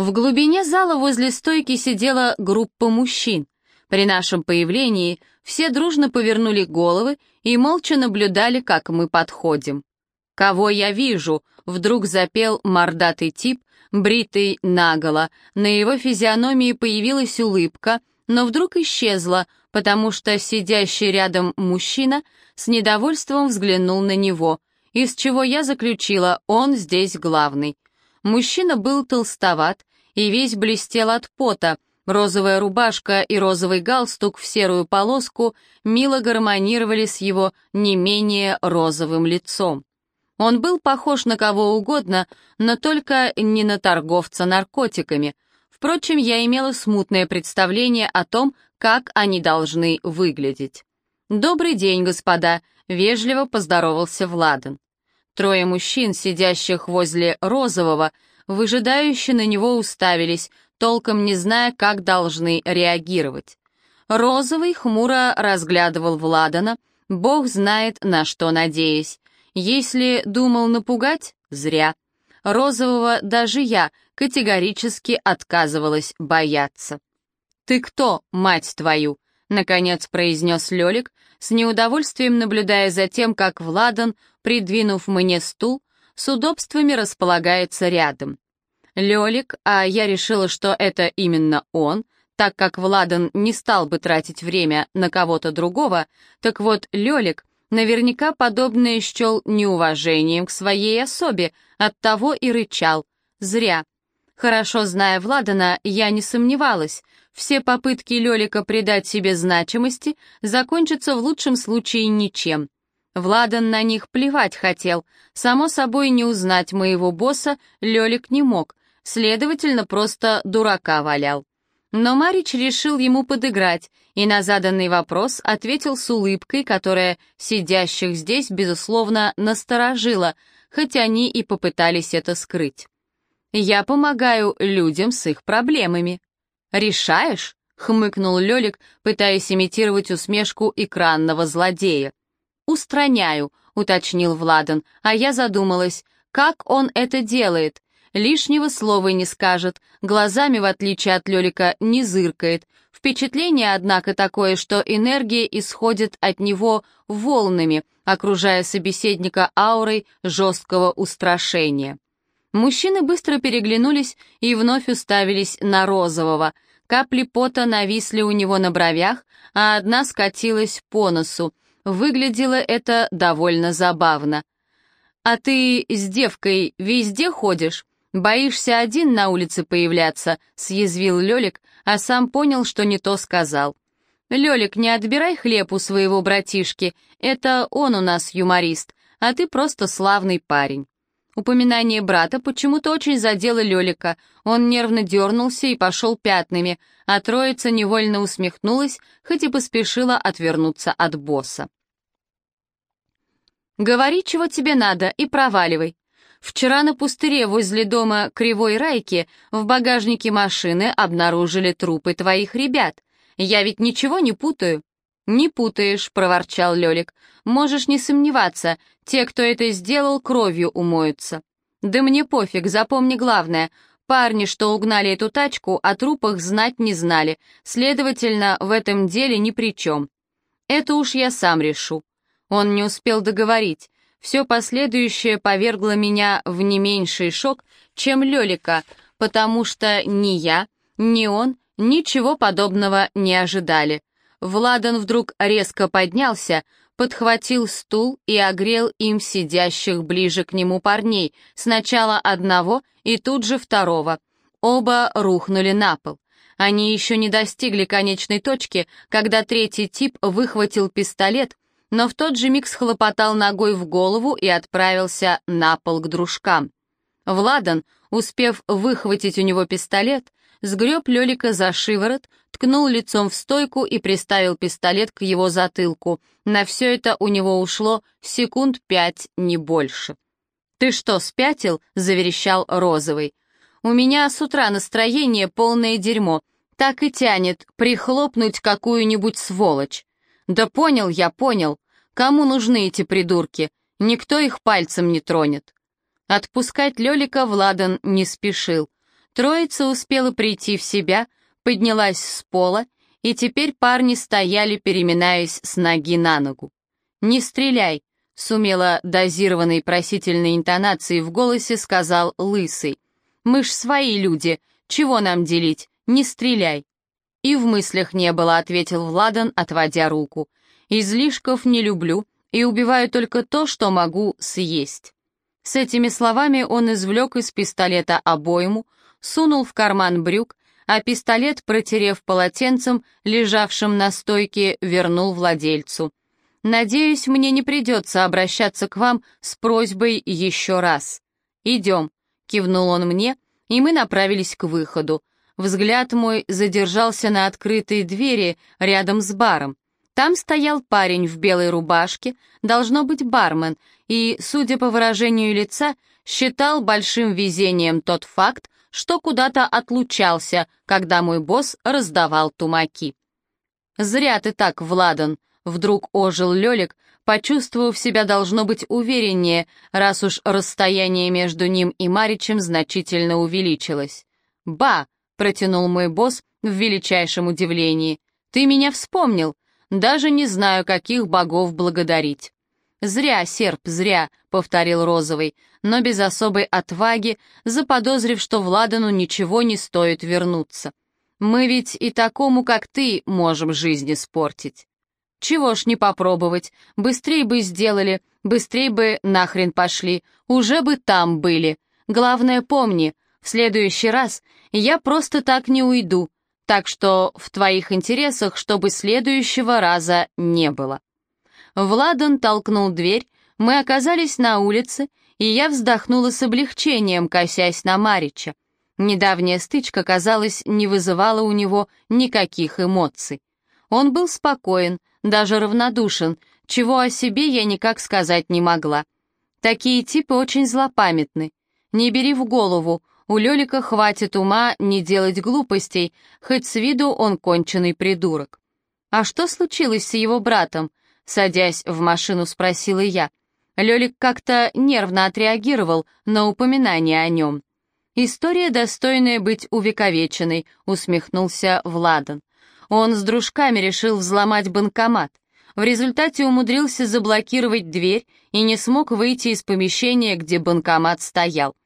В глубине зала возле стойки сидела группа мужчин. При нашем появлении все дружно повернули головы и молча наблюдали, как мы подходим. «Кого я вижу?» — вдруг запел мордатый тип, бритый наголо. На его физиономии появилась улыбка, но вдруг исчезла, потому что сидящий рядом мужчина с недовольством взглянул на него, из чего я заключила, он здесь главный. Мужчина был толстоват, и весь блестел от пота. Розовая рубашка и розовый галстук в серую полоску мило гармонировали с его не менее розовым лицом. Он был похож на кого угодно, но только не на торговца наркотиками. Впрочем, я имела смутное представление о том, как они должны выглядеть. «Добрый день, господа», — вежливо поздоровался Владан. Трое мужчин, сидящих возле розового, — выжидающе на него уставились, толком не зная, как должны реагировать. Розовый хмуро разглядывал Владана, бог знает, на что надеясь. Если думал напугать, зря. Розового даже я категорически отказывалась бояться. «Ты кто, мать твою?» — наконец произнес Лёлик, с неудовольствием наблюдая за тем, как Владан, придвинув мне стул, с удобствами располагается рядом. Лёлик, а я решила, что это именно он, так как Владан не стал бы тратить время на кого-то другого, так вот Лёлик наверняка подобное счел неуважением к своей особе, оттого и рычал. Зря. Хорошо зная Владана, я не сомневалась. Все попытки Лёлика придать себе значимости закончатся в лучшем случае ничем. Владан на них плевать хотел. Само собой, не узнать моего босса Лёлик не мог, следовательно, просто дурака валял. Но Марич решил ему подыграть и на заданный вопрос ответил с улыбкой, которая сидящих здесь, безусловно, насторожила, хоть они и попытались это скрыть. «Я помогаю людям с их проблемами». «Решаешь?» — хмыкнул Лёлик, пытаясь имитировать усмешку экранного злодея. «Устраняю», — уточнил Владан, а я задумалась, как он это делает. Лишнего слова не скажет, глазами, в отличие от Лёлика, не зыркает. Впечатление, однако, такое, что энергия исходит от него волнами, окружая собеседника аурой жесткого устрашения. Мужчины быстро переглянулись и вновь уставились на розового. Капли пота нависли у него на бровях, а одна скатилась по носу. Выглядело это довольно забавно. «А ты с девкой везде ходишь? Боишься один на улице появляться?» — съязвил Лёлик, а сам понял, что не то сказал. «Лёлик, не отбирай хлеб у своего братишки, это он у нас юморист, а ты просто славный парень». Упоминание брата почему-то очень задело Лёлика. Он нервно дернулся и пошел пятнами, а троица невольно усмехнулась, хоть и поспешила отвернуться от босса. «Говори, чего тебе надо, и проваливай. Вчера на пустыре возле дома Кривой Райки в багажнике машины обнаружили трупы твоих ребят. Я ведь ничего не путаю». «Не путаешь», — проворчал Лёлик. «Можешь не сомневаться, те, кто это сделал, кровью умоются». «Да мне пофиг, запомни главное. Парни, что угнали эту тачку, о трупах знать не знали, следовательно, в этом деле ни при чем. Это уж я сам решу». Он не успел договорить. Все последующее повергло меня в не меньший шок, чем Лёлика, потому что ни я, ни он ничего подобного не ожидали. Владан вдруг резко поднялся, подхватил стул и огрел им сидящих ближе к нему парней, сначала одного и тут же второго. Оба рухнули на пол. Они еще не достигли конечной точки, когда третий тип выхватил пистолет, но в тот же миг схлопотал ногой в голову и отправился на пол к дружкам. Владан, успев выхватить у него пистолет, сгреб Лёлика за шиворот, ткнул лицом в стойку и приставил пистолет к его затылку. На все это у него ушло секунд пять, не больше. «Ты что, спятил?» — заверещал Розовый. «У меня с утра настроение полное дерьмо. Так и тянет прихлопнуть какую-нибудь сволочь. Да понял я, понял. Кому нужны эти придурки? Никто их пальцем не тронет. Отпускать Лёлика Владан не спешил. Троица успела прийти в себя, поднялась с пола, и теперь парни стояли, переминаясь с ноги на ногу. «Не стреляй!» — сумела дозированной просительной интонацией в голосе сказал Лысый. «Мы ж свои люди, чего нам делить? Не стреляй!» «И в мыслях не было», — ответил Владан, отводя руку. «Излишков не люблю и убиваю только то, что могу съесть». С этими словами он извлек из пистолета обойму, сунул в карман брюк, а пистолет, протерев полотенцем, лежавшим на стойке, вернул владельцу. «Надеюсь, мне не придется обращаться к вам с просьбой еще раз. Идем», — кивнул он мне, и мы направились к выходу. Взгляд мой задержался на открытой двери рядом с баром. Там стоял парень в белой рубашке, должно быть бармен, и, судя по выражению лица, считал большим везением тот факт, что куда-то отлучался, когда мой босс раздавал тумаки. «Зря ты так, Владан», — вдруг ожил Лёлик, почувствовав себя должно быть увереннее, раз уж расстояние между ним и Маричем значительно увеличилось. «Ба!» — протянул мой босс в величайшем удивлении. «Ты меня вспомнил. Даже не знаю, каких богов благодарить». «Зря, серп, зря», — повторил Розовый, но без особой отваги, заподозрив, что Владану ничего не стоит вернуться. «Мы ведь и такому, как ты, можем жизнь испортить». «Чего ж не попробовать? Быстрей бы сделали, быстрей бы нахрен пошли, уже бы там были. Главное, помни, в следующий раз я просто так не уйду, так что в твоих интересах, чтобы следующего раза не было». Владан толкнул дверь, мы оказались на улице, и я вздохнула с облегчением, косясь на Марича. Недавняя стычка, казалось, не вызывала у него никаких эмоций. Он был спокоен, даже равнодушен, чего о себе я никак сказать не могла. Такие типы очень злопамятны. Не бери в голову, у Лёлика хватит ума не делать глупостей, хоть с виду он конченый придурок. А что случилось с его братом? Садясь в машину, спросила я. Лёлик как-то нервно отреагировал на упоминание о нем. «История, достойная быть увековеченной», — усмехнулся Владан. Он с дружками решил взломать банкомат. В результате умудрился заблокировать дверь и не смог выйти из помещения, где банкомат стоял.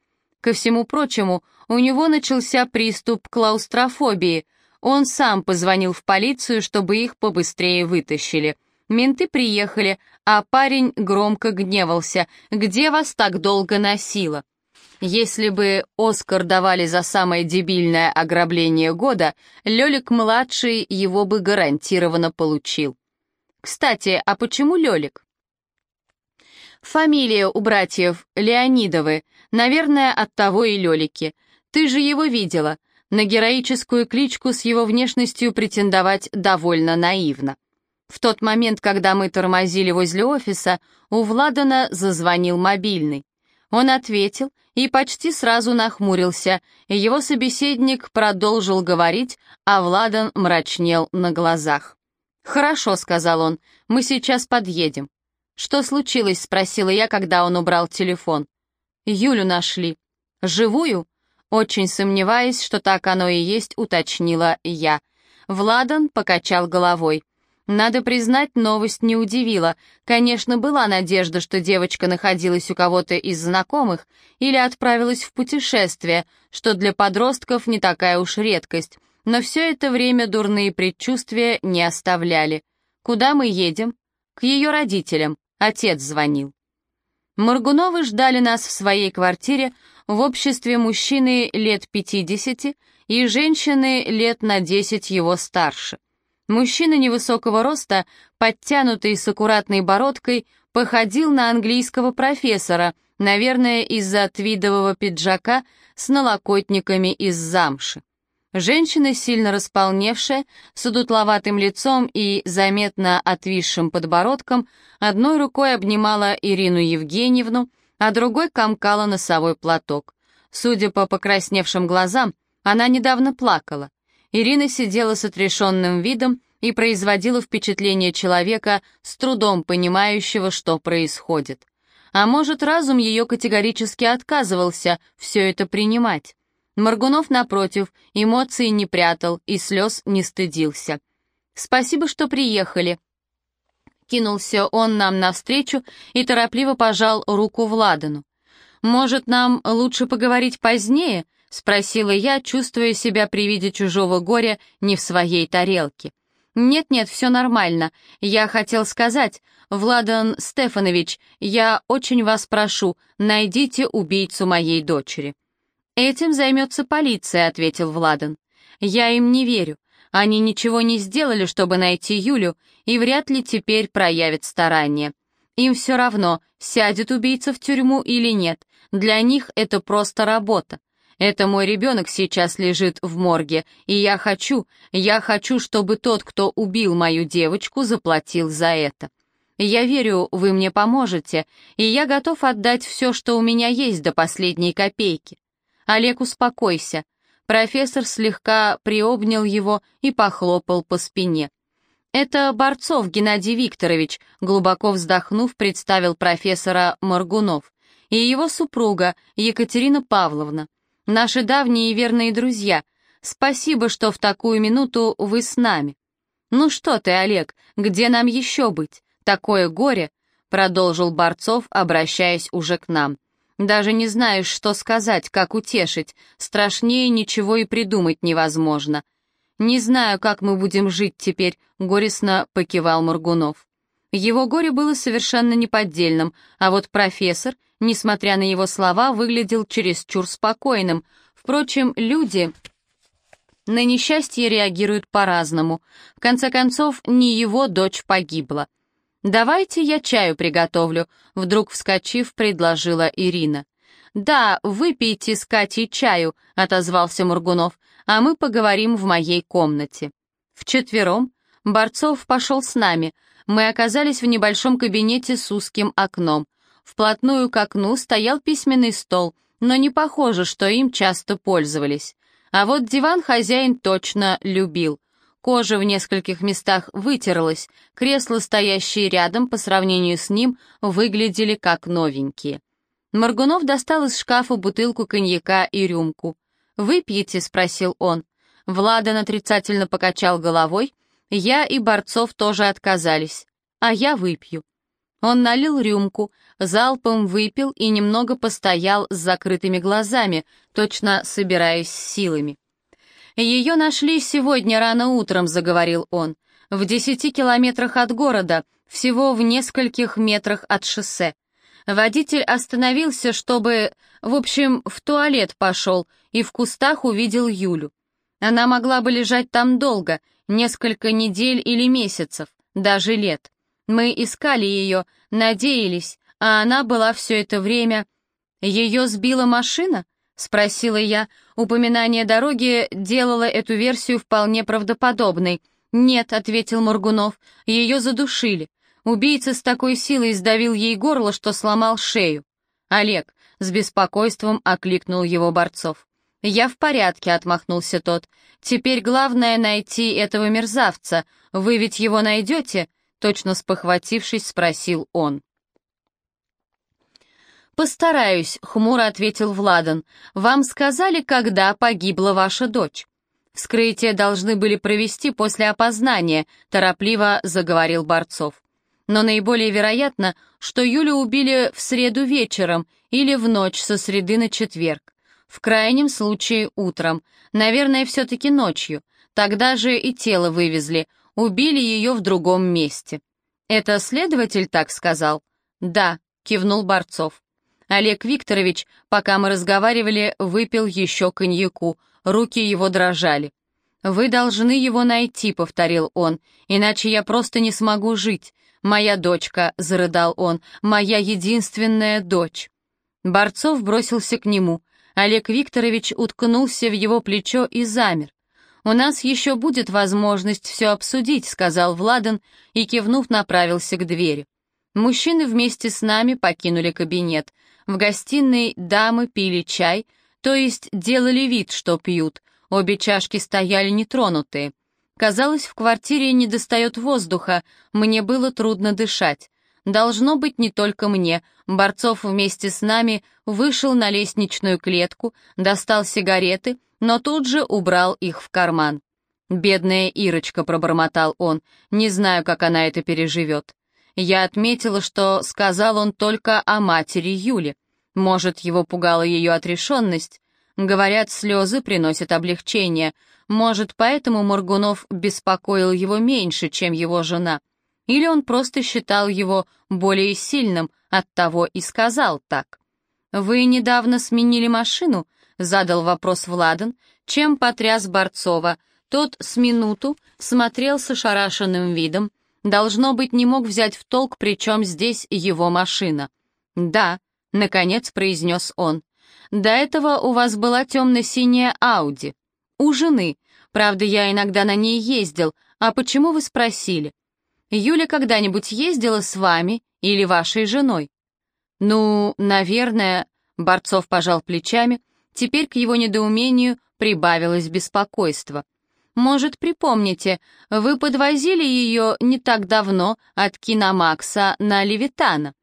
Ко всему прочему, у него начался приступ клаустрофобии. Он сам позвонил в полицию, чтобы их побыстрее вытащили. Менты приехали, а парень громко гневался. «Где вас так долго носило?» Если бы Оскар давали за самое дебильное ограбление года, Лёлик-младший его бы гарантированно получил. Кстати, а почему Лёлик? Фамилия у братьев Леонидовы, наверное, от того и Лёлики. Ты же его видела. На героическую кличку с его внешностью претендовать довольно наивно. В тот момент, когда мы тормозили возле офиса, у Владана зазвонил мобильный. Он ответил и почти сразу нахмурился. Его собеседник продолжил говорить, а Владан мрачнел на глазах. «Хорошо», — сказал он, — «мы сейчас подъедем». «Что случилось?» — спросила я, когда он убрал телефон. «Юлю нашли». «Живую?» Очень сомневаясь, что так оно и есть, уточнила я. Владан покачал головой. Надо признать, новость не удивила. Конечно, была надежда, что девочка находилась у кого-то из знакомых или отправилась в путешествие, что для подростков не такая уж редкость. Но все это время дурные предчувствия не оставляли. Куда мы едем? К ее родителям. Отец звонил. Моргуновы ждали нас в своей квартире в обществе мужчины лет 50 и женщины лет на 10 его старше. Мужчина невысокого роста, подтянутый с аккуратной бородкой, походил на английского профессора, наверное, из-за твидового пиджака с налокотниками из замши. Женщина, сильно располневшая, с удутловатым лицом и заметно отвисшим подбородком, одной рукой обнимала Ирину Евгеньевну, а другой комкала носовой платок. Судя по покрасневшим глазам, она недавно плакала. Ирина сидела с отрешенным видом и производила впечатление человека, с трудом понимающего, что происходит. А может, разум ее категорически отказывался все это принимать. Моргунов, напротив, эмоций не прятал и слез не стыдился. «Спасибо, что приехали», Кинулся он нам навстречу и торопливо пожал руку Владану. «Может, нам лучше поговорить позднее?» — спросила я, чувствуя себя при виде чужого горя не в своей тарелке. «Нет-нет, все нормально. Я хотел сказать, Владан Стефанович, я очень вас прошу, найдите убийцу моей дочери». «Этим займется полиция», — ответил Владан. «Я им не верю. Они ничего не сделали, чтобы найти Юлю, и вряд ли теперь проявят старание. Им все равно, сядет убийца в тюрьму или нет. Для них это просто работа. Это мой ребенок сейчас лежит в морге, и я хочу, я хочу, чтобы тот, кто убил мою девочку, заплатил за это. Я верю, вы мне поможете, и я готов отдать все, что у меня есть до последней копейки. Олег, успокойся. Профессор слегка приобнял его и похлопал по спине. «Это Борцов Геннадий Викторович», глубоко вздохнув, представил профессора Моргунов, и его супруга Екатерина Павловна. «Наши давние и верные друзья. Спасибо, что в такую минуту вы с нами». «Ну что ты, Олег, где нам еще быть? Такое горе!» продолжил Борцов, обращаясь уже к нам. Даже не знаешь, что сказать, как утешить. Страшнее ничего и придумать невозможно. Не знаю, как мы будем жить теперь, горестно покивал Моргунов. Его горе было совершенно неподдельным, а вот профессор, несмотря на его слова, выглядел чересчур спокойным. Впрочем, люди на несчастье реагируют по-разному. В конце концов, не его дочь погибла. «Давайте я чаю приготовлю», — вдруг вскочив, предложила Ирина. «Да, выпейте с Катей чаю», — отозвался Мургунов, «а мы поговорим в моей комнате». Вчетвером Борцов пошел с нами. Мы оказались в небольшом кабинете с узким окном. Вплотную к окну стоял письменный стол, но не похоже, что им часто пользовались. А вот диван хозяин точно любил. Кожа в нескольких местах вытерлась, кресла, стоящие рядом, по сравнению с ним, выглядели как новенькие. Маргунов достал из шкафа бутылку коньяка и рюмку. «Выпьете?» — спросил он. Владан отрицательно покачал головой. Я и Борцов тоже отказались. А я выпью. Он налил рюмку, залпом выпил и немного постоял с закрытыми глазами, точно собираясь силами. «Ее нашли сегодня рано утром», — заговорил он. «В десяти километрах от города, всего в нескольких метрах от шоссе. Водитель остановился, чтобы... В общем, в туалет пошел и в кустах увидел Юлю. Она могла бы лежать там долго, несколько недель или месяцев, даже лет. Мы искали ее, надеялись, а она была все это время... Ее сбила машина? — спросила я. Упоминание дороги делало эту версию вполне правдоподобной. «Нет», — ответил Моргунов, — «ее задушили. Убийца с такой силой сдавил ей горло, что сломал шею». «Олег», — с беспокойством окликнул его Борцов. «Я в порядке», — отмахнулся тот. «Теперь главное найти этого мерзавца. Вы ведь его найдете?» Точно спохватившись, спросил он. «Постараюсь», — хмуро ответил Владан. «Вам сказали, когда погибла ваша дочь?» «Вскрытие должны были провести после опознания», — торопливо заговорил Борцов. «Но наиболее вероятно, что Юлю убили в среду вечером или в ночь со среды на четверг. В крайнем случае утром. Наверное, все-таки ночью. Тогда же и тело вывезли. Убили ее в другом месте». «Это следователь так сказал?» «Да», — кивнул Борцов. Олег Викторович, пока мы разговаривали, выпил еще коньяку, руки его дрожали. «Вы должны его найти», — повторил он, — «иначе я просто не смогу жить. Моя дочка», — зарыдал он, — «моя единственная дочь». Борцов бросился к нему. Олег Викторович уткнулся в его плечо и замер. «У нас еще будет возможность все обсудить», — сказал Владан и, кивнув, направился к двери. Мужчины вместе с нами покинули кабинет. В гостиной дамы пили чай, то есть делали вид, что пьют. Обе чашки стояли нетронутые. Казалось, в квартире недостает воздуха, мне было трудно дышать. Должно быть не только мне, Борцов вместе с нами вышел на лестничную клетку, достал сигареты, но тут же убрал их в карман. «Бедная Ирочка», — пробормотал он, — «не знаю, как она это переживет». Я отметила, что сказал он только о матери Юли. Может, его пугала ее отрешенность? Говорят, слезы приносят облегчение. Может, поэтому Моргунов беспокоил его меньше, чем его жена. Или он просто считал его более сильным, оттого и сказал так. «Вы недавно сменили машину?» — задал вопрос Владан, чем потряс Борцова. Тот с минуту смотрел с ошарашенным видом, должно быть, не мог взять в толк, причем здесь его машина. «Да», — наконец произнес он, — «до этого у вас была темно-синяя Ауди. У жены. Правда, я иногда на ней ездил. А почему вы спросили? Юля когда-нибудь ездила с вами или вашей женой?» «Ну, наверное...» — Борцов пожал плечами. Теперь к его недоумению прибавилось беспокойство. «Может, припомните, вы подвозили ее не так давно от Киномакса на Левитана?»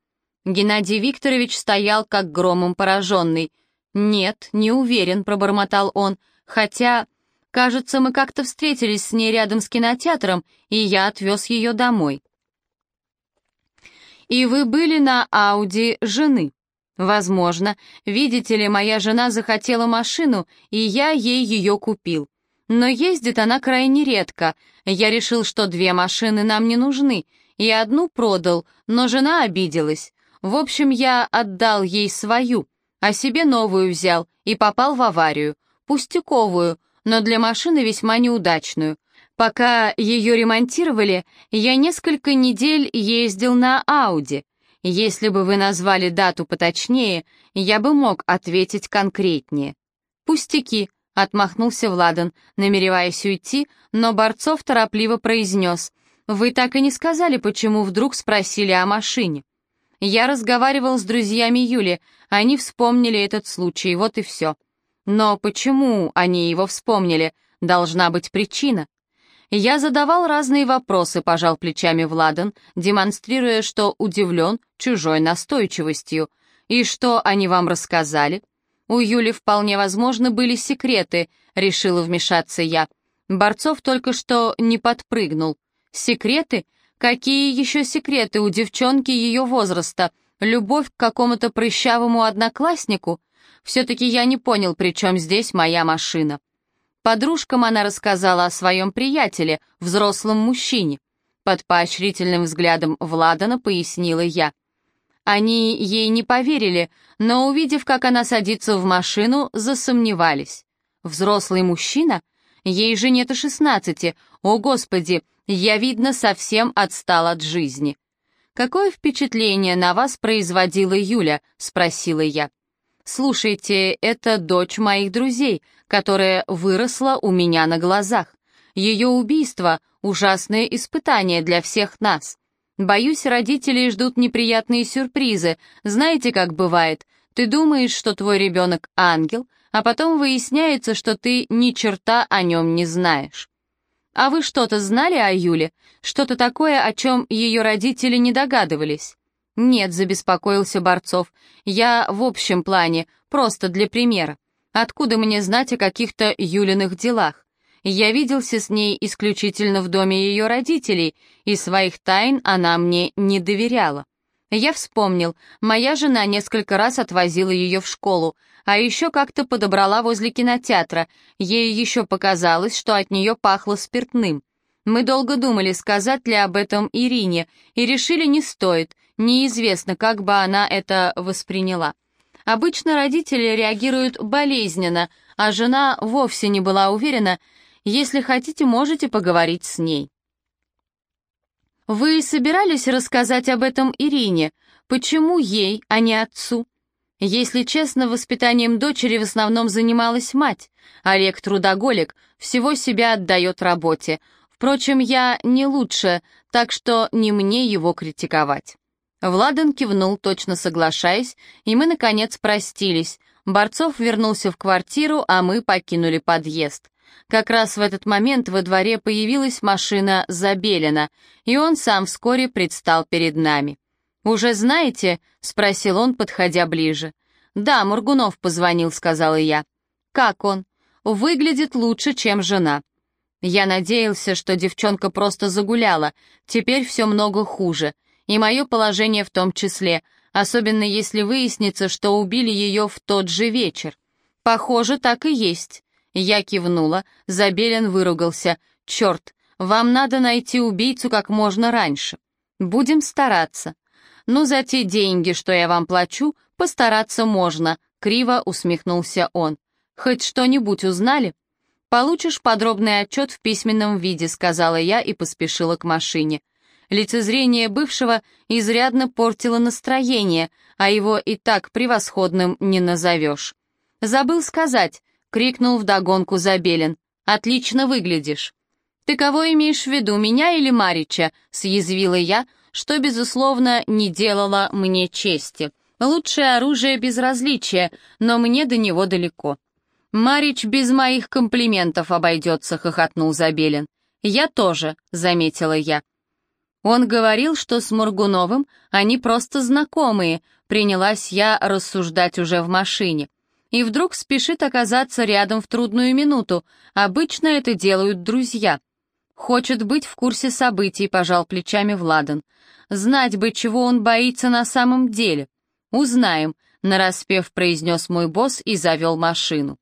Геннадий Викторович стоял как громом пораженный. «Нет, не уверен», — пробормотал он, «хотя, кажется, мы как-то встретились с ней рядом с кинотеатром, и я отвез ее домой». «И вы были на Ауди жены?» «Возможно. Видите ли, моя жена захотела машину, и я ей ее купил. Но ездит она крайне редко. Я решил, что две машины нам не нужны, и одну продал, но жена обиделась. В общем, я отдал ей свою, а себе новую взял и попал в аварию. Пустяковую, но для машины весьма неудачную. Пока ее ремонтировали, я несколько недель ездил на Ауди. Если бы вы назвали дату поточнее, я бы мог ответить конкретнее. Пустяки, — отмахнулся Владан, намереваясь уйти, но Борцов торопливо произнес. «Вы так и не сказали, почему вдруг спросили о машине». Я разговаривал с друзьями Юли, они вспомнили этот случай, вот и все. Но почему они его вспомнили? Должна быть причина. Я задавал разные вопросы, пожал плечами Владан, демонстрируя, что удивлен чужой настойчивостью. И что они вам рассказали? У Юли вполне возможно были секреты, решила вмешаться я. Борцов только что не подпрыгнул. Секреты? Какие еще секреты у девчонки ее возраста? Любовь к какому-то прыщавому однокласснику? Все-таки я не понял, при чем здесь моя машина. Подружкам она рассказала о своем приятеле, взрослом мужчине. Под поощрительным взглядом Владана пояснила я. Они ей не поверили, но, увидев, как она садится в машину, засомневались. Взрослый мужчина? Ей же нет и шестнадцати. О, Господи, я, видно, совсем отстал от жизни. «Какое впечатление на вас производила Юля?» — спросила я. «Слушайте, это дочь моих друзей, которая выросла у меня на глазах. Ее убийство — ужасное испытание для всех нас. Боюсь, родители ждут неприятные сюрпризы. Знаете, как бывает? Ты думаешь, что твой ребенок ангел, а потом выясняется, что ты ни черта о нем не знаешь. А вы что-то знали о Юле? Что-то такое, о чем ее родители не догадывались? Нет, забеспокоился Борцов. Я в общем плане, просто для примера. Откуда мне знать о каких-то Юлиных делах? Я виделся с ней исключительно в доме ее родителей, и своих тайн она мне не доверяла. Я вспомнил, моя жена несколько раз отвозила ее в школу, а еще как-то подобрала возле кинотеатра, ей еще показалось, что от нее пахло спиртным. Мы долго думали, сказать ли об этом Ирине, и решили не стоит, неизвестно, как бы она это восприняла. Обычно родители реагируют болезненно, а жена вовсе не была уверена, если хотите, можете поговорить с ней. Вы собирались рассказать об этом Ирине? Почему ей, а не отцу? Если честно, воспитанием дочери в основном занималась мать. Олег трудоголик, всего себя отдает работе. Впрочем, я не лучше, так что не мне его критиковать. Владан кивнул, точно соглашаясь, и мы, наконец, простились. Борцов вернулся в квартиру, а мы покинули подъезд. Как раз в этот момент во дворе появилась машина Забелина, и он сам вскоре предстал перед нами. «Уже знаете?» — спросил он, подходя ближе. «Да, Мургунов позвонил», — сказала я. «Как он?» «Выглядит лучше, чем жена». Я надеялся, что девчонка просто загуляла, теперь все много хуже, и мое положение в том числе, особенно если выяснится, что убили ее в тот же вечер. Похоже, так и есть. Я кивнула, Забелин выругался. «Черт, вам надо найти убийцу как можно раньше. Будем стараться. Ну, за те деньги, что я вам плачу, постараться можно», — криво усмехнулся он. «Хоть что-нибудь узнали?» «Получишь подробный отчет в письменном виде», — сказала я и поспешила к машине. Лицезрение бывшего изрядно портило настроение, а его и так превосходным не назовешь. «Забыл сказать», — крикнул вдогонку Забелин. «Отлично выглядишь». «Ты кого имеешь в виду, меня или Марича?» — съязвила я, что, безусловно, не делало мне чести. Лучшее оружие безразличия, но мне до него далеко. «Марич без моих комплиментов обойдется», — хохотнул Забелин. «Я тоже», — заметила я. Он говорил, что с Мургуновым они просто знакомые, принялась я рассуждать уже в машине. И вдруг спешит оказаться рядом в трудную минуту. Обычно это делают друзья. Хочет быть в курсе событий, пожал плечами Владан. Знать бы, чего он боится на самом деле. Узнаем, нараспев произнес мой босс и завел машину.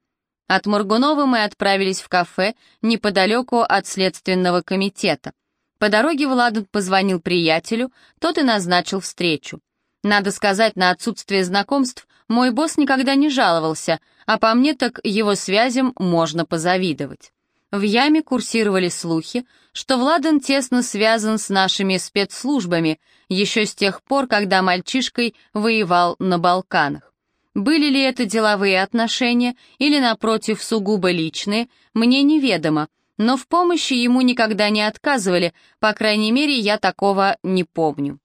От Мургунова мы отправились в кафе неподалеку от следственного комитета. По дороге Владан позвонил приятелю, тот и назначил встречу. Надо сказать, на отсутствие знакомств мой босс никогда не жаловался, а по мне так его связям можно позавидовать. В яме курсировали слухи, что Владан тесно связан с нашими спецслужбами еще с тех пор, когда мальчишкой воевал на Балканах. Были ли это деловые отношения или, напротив, сугубо личные, мне неведомо, но в помощи ему никогда не отказывали, по крайней мере, я такого не помню.